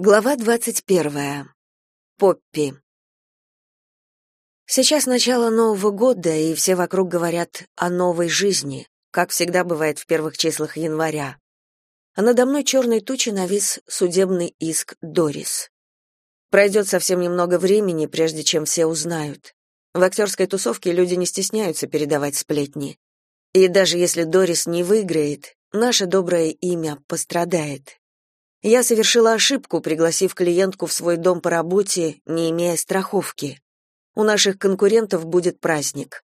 Глава двадцать первая. Поппи. Сейчас начало Нового года, и все вокруг говорят о новой жизни, как всегда бывает в первых числах января. А надо мной черной тучей навис судебный иск Дорис. Пройдет совсем немного времени, прежде чем все узнают. В актерской тусовке люди не стесняются передавать сплетни. И даже если Дорис не выиграет, наше доброе имя пострадает. Я совершила ошибку, пригласив клиентку в свой дом по работе, не имея страховки. У наших конкурентов будет праздник.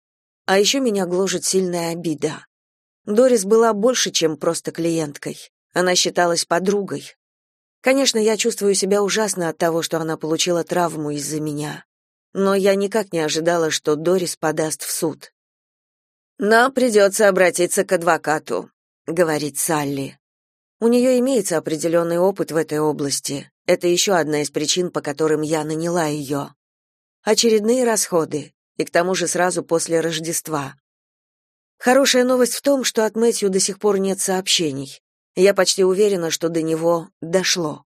А еще меня гложет сильная обида. Дорис была больше, чем просто клиенткой. Она считалась подругой. Конечно, я чувствую себя ужасно от того, что она получила травму из-за меня. Но я никак не ожидала, что Дорис подаст в суд. «Нам придется обратиться к адвокату», — говорит Салли. У нее имеется определенный опыт в этой области. Это еще одна из причин, по которым я наняла ее. Очередные расходы, и к тому же сразу после Рождества. Хорошая новость в том, что от Мэтью до сих пор нет сообщений. Я почти уверена, что до него дошло.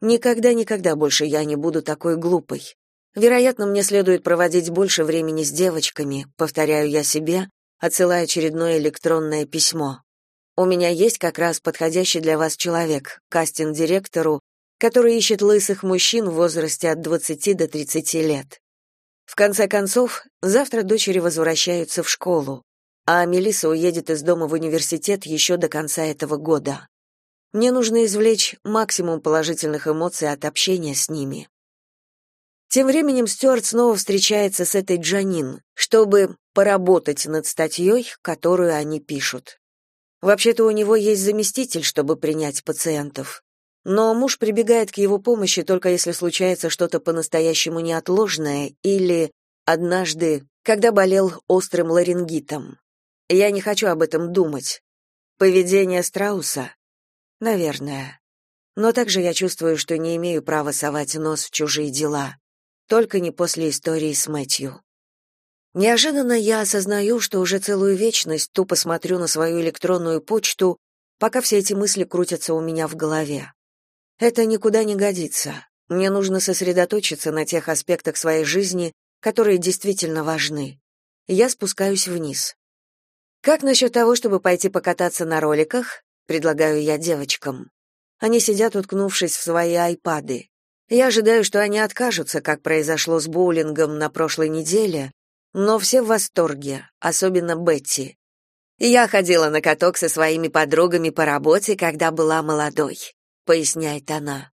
Никогда-никогда больше я не буду такой глупой. Вероятно, мне следует проводить больше времени с девочками, повторяю я себе, отсылая очередное электронное письмо. У меня есть как раз подходящий для вас человек, кастинг-директору, который ищет лысых мужчин в возрасте от 20 до 30 лет. В конце концов, завтра дочери возвращаются в школу, а Мелисса уедет из дома в университет еще до конца этого года. Мне нужно извлечь максимум положительных эмоций от общения с ними. Тем временем Стюарт снова встречается с этой Джанин, чтобы поработать над статьей, которую они пишут. Вообще-то у него есть заместитель, чтобы принять пациентов. Но муж прибегает к его помощи только если случается что-то по-настоящему неотложное или однажды, когда болел острым ларингитом. Я не хочу об этом думать. Поведение Страуса? Наверное. Но также я чувствую, что не имею права совать нос в чужие дела. Только не после истории с Мэтью. Неожиданно я осознаю, что уже целую вечность тупо смотрю на свою электронную почту, пока все эти мысли крутятся у меня в голове. Это никуда не годится. Мне нужно сосредоточиться на тех аспектах своей жизни, которые действительно важны. Я спускаюсь вниз. Как насчет того, чтобы пойти покататься на роликах? предлагаю я девочкам. Они сидят, уткнувшись в свои айпады. Я ожидаю, что они откажутся, как произошло с боулингом на прошлой неделе, но все в восторге, особенно Бетти. Я ходила на каток со своими подругами по работе, когда была молодой, поясняет она.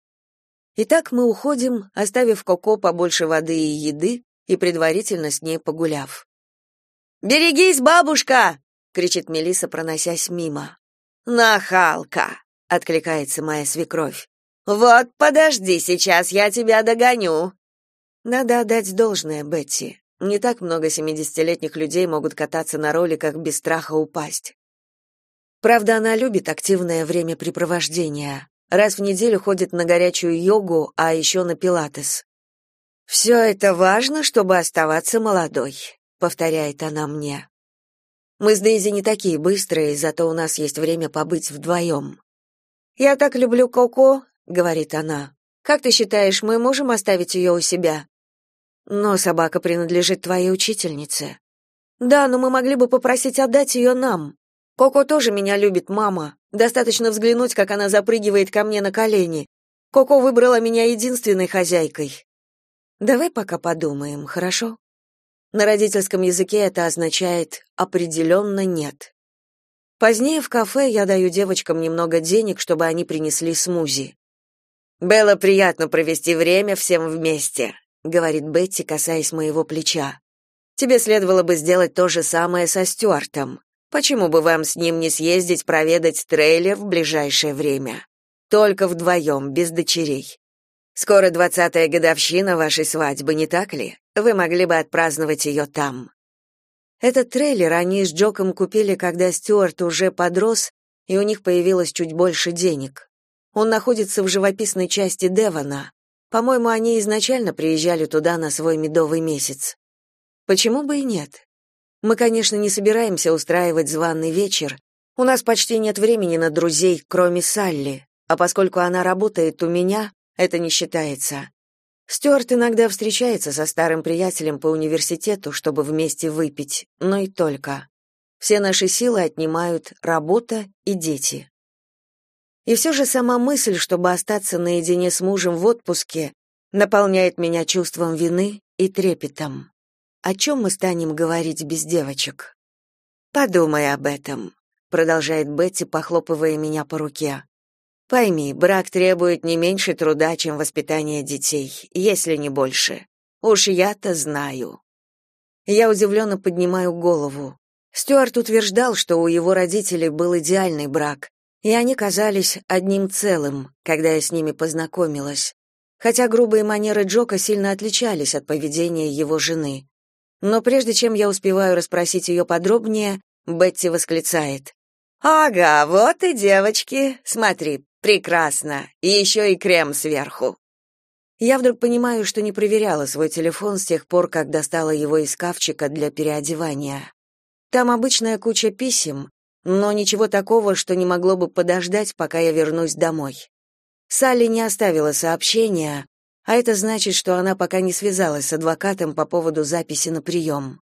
Итак, мы уходим, оставив Коко побольше воды и еды и предварительно с ней погуляв. «Берегись, бабушка!» — кричит Мелиса, проносясь мимо. «Нахалка!» — откликается моя свекровь. «Вот, подожди, сейчас я тебя догоню!» Надо отдать должное Бетти. Не так много семидесятилетних людей могут кататься на роликах без страха упасть. Правда, она любит активное времяпрепровождение. Раз в неделю ходит на горячую йогу, а еще на пилатес. «Все это важно, чтобы оставаться молодой», — повторяет она мне. Мы с Дейзи не такие быстрые, зато у нас есть время побыть вдвоем. «Я так люблю Коко», — говорит она. «Как ты считаешь, мы можем оставить ее у себя?» Но собака принадлежит твоей учительнице. Да, но мы могли бы попросить отдать ее нам. Коко тоже меня любит, мама. Достаточно взглянуть, как она запрыгивает ко мне на колени. Коко выбрала меня единственной хозяйкой. Давай пока подумаем, хорошо? На родительском языке это означает определенно нет. Позднее в кафе я даю девочкам немного денег, чтобы они принесли смузи. Было приятно провести время всем вместе говорит Бетти, касаясь моего плеча. Тебе следовало бы сделать то же самое со Стюартом. Почему бы вам с ним не съездить проведать трейлер в ближайшее время? Только вдвоем, без дочерей. Скоро двадцатая годовщина вашей свадьбы, не так ли? Вы могли бы отпраздновать ее там. Этот трейлер они с Джоком купили, когда Стюарт уже подрос, и у них появилось чуть больше денег. Он находится в живописной части Девона, по-моему, они изначально приезжали туда на свой медовый месяц. Почему бы и нет? Мы, конечно, не собираемся устраивать званый вечер. У нас почти нет времени на друзей, кроме Салли. А поскольку она работает у меня, Это не считается. Стюарт иногда встречается со старым приятелем по университету, чтобы вместе выпить, но и только. Все наши силы отнимают работа и дети. И все же сама мысль, чтобы остаться наедине с мужем в отпуске, наполняет меня чувством вины и трепетом. О чем мы станем говорить без девочек? Подумай об этом, продолжает Бетти, похлопывая меня по руке. Пойми, брак требует не меньше труда, чем воспитание детей, если не больше. Уж я-то знаю. Я удивленно поднимаю голову. Стюарт утверждал, что у его родителей был идеальный брак, и они казались одним целым, когда я с ними познакомилась. Хотя грубые манеры Джока сильно отличались от поведения его жены. Но прежде чем я успеваю расспросить ее подробнее, Бетти восклицает: "Ага, вот и девочки. Смотри, Прекрасно. И еще и крем сверху. Я вдруг понимаю, что не проверяла свой телефон с тех пор, как достала его из шкафчика для переодевания. Там обычная куча писем, но ничего такого, что не могло бы подождать, пока я вернусь домой. Салли не оставила сообщения, а это значит, что она пока не связалась с адвокатом по поводу записи на прием.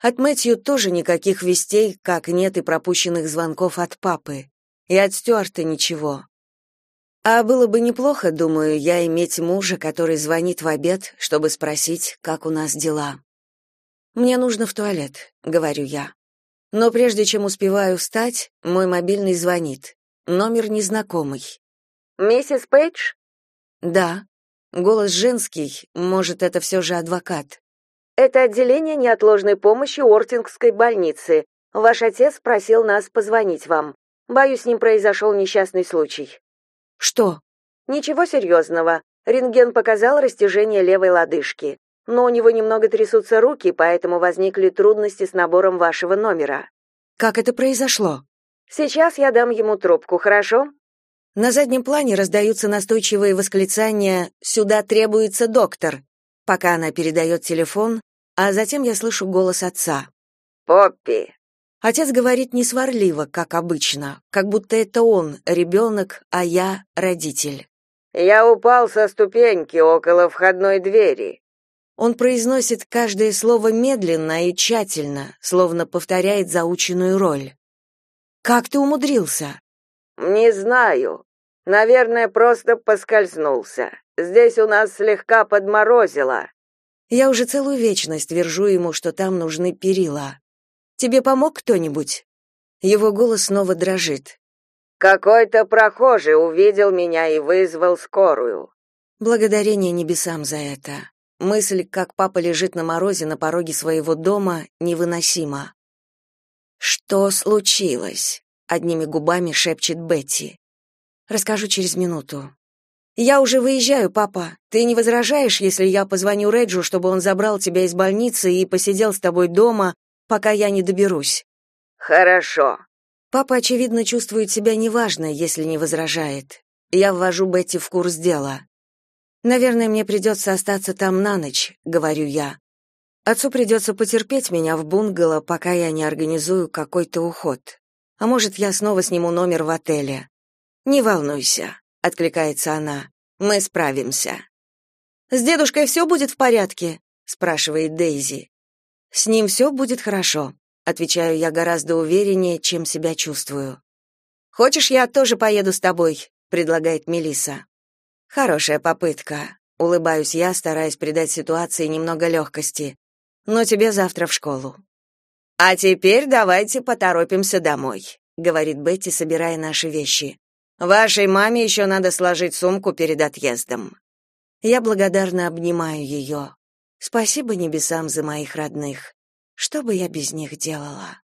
От Мэтью тоже никаких вестей, как нет и пропущенных звонков от папы. И от Стюарта ничего. А было бы неплохо, думаю, я иметь мужа, который звонит в обед, чтобы спросить, как у нас дела. Мне нужно в туалет, говорю я. Но прежде чем успеваю встать, мой мобильный звонит. Номер незнакомый. Миссис Пейдж? Да. Голос женский, может, это все же адвокат. Это отделение неотложной помощи Ортингской больницы. Ваш отец просил нас позвонить вам. Боюсь, с ним произошел несчастный случай. Что? Ничего серьезного. Рентген показал растяжение левой лодыжки. Но у него немного трясутся руки, поэтому возникли трудности с набором вашего номера. Как это произошло? Сейчас я дам ему трубку, хорошо? На заднем плане раздаются настойчивые восклицания «Сюда требуется доктор», пока она передает телефон, а затем я слышу голос отца. «Поппи, Отец говорит не сварливо, как обычно, как будто это он ребенок, а я родитель. Я упал со ступеньки около входной двери. Он произносит каждое слово медленно и тщательно, словно повторяет заученную роль. Как ты умудрился? Не знаю. Наверное, просто поскользнулся. Здесь у нас слегка подморозило. Я уже целую вечность вержу ему, что там нужны перила. Тебе помог кто-нибудь? Его голос снова дрожит. Какой-то прохожий увидел меня и вызвал скорую. Благодарение небесам за это. Мысль, как папа лежит на морозе на пороге своего дома, невыносима. Что случилось? одними губами шепчет Бетти. Расскажу через минуту. Я уже выезжаю, папа. Ты не возражаешь, если я позвоню Реджу, чтобы он забрал тебя из больницы и посидел с тобой дома, пока я не доберусь. Хорошо. Папа очевидно чувствует себя неважно, если не возражает. Я ввожу Бетти в курс дела. Наверное, мне придется остаться там на ночь, говорю я. Отцу придется потерпеть меня в бунгало, пока я не организую какой-то уход. А может, я снова сниму номер в отеле. Не волнуйся, откликается она. Мы справимся. С дедушкой все будет в порядке, спрашивает Дейзи. С ним все будет хорошо, отвечаю я гораздо увереннее, чем себя чувствую. Хочешь, я тоже поеду с тобой, предлагает Мелиса. Хорошая попытка, улыбаюсь я, стараясь придать ситуации немного легкости. Но тебе завтра в школу. А теперь давайте поторопимся домой, говорит Бетти, собирая наши вещи. Вашей маме еще надо сложить сумку перед отъездом. Я благодарно обнимаю ее. Спасибо небесам за моих родных. Что бы я без них делала?